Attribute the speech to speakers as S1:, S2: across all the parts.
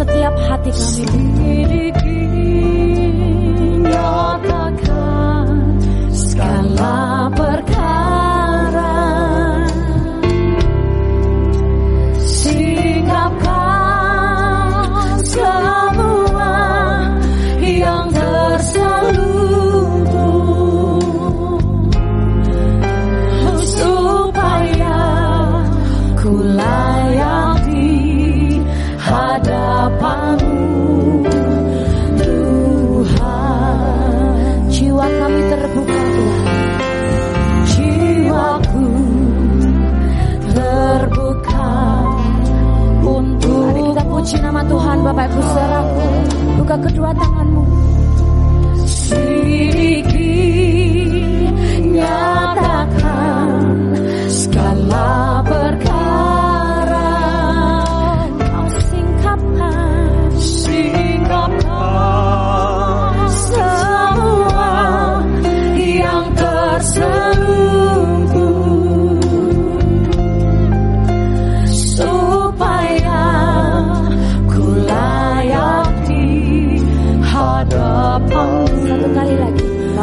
S1: setiap hati kami.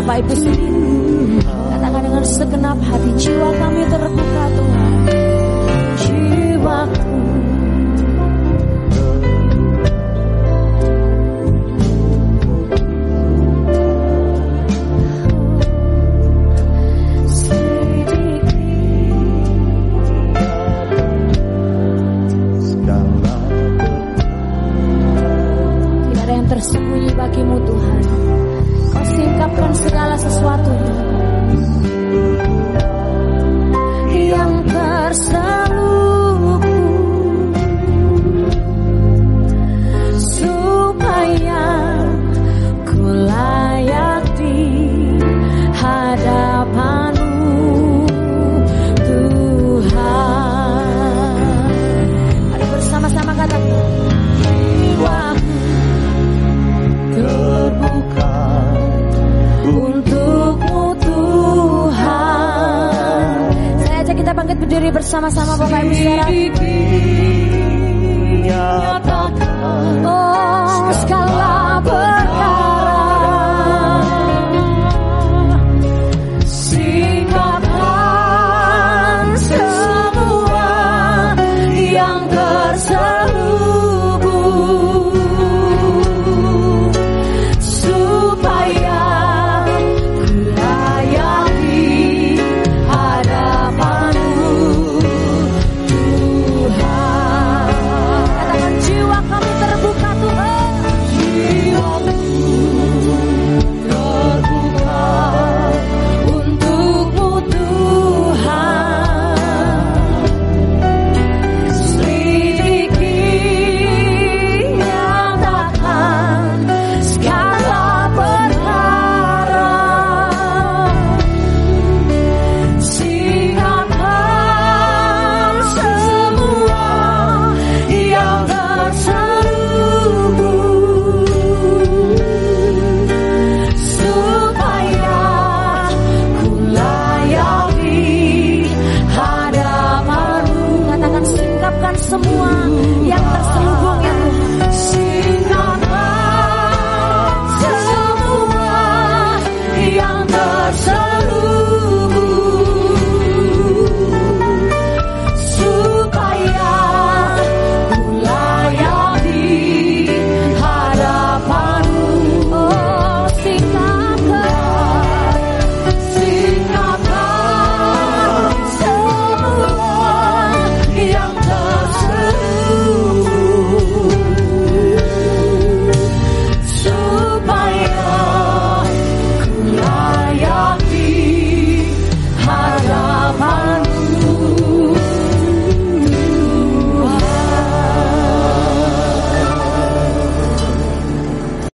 S1: Bapak Ibu sendiri. Katakan dengan segenap hati jiwa kami terbuka Tuhan. Jiwaku tersembunyi bagimu Tuhan. bangkit berdiri bersama-sama Bapak Ibu Saudara. Oh, segala ber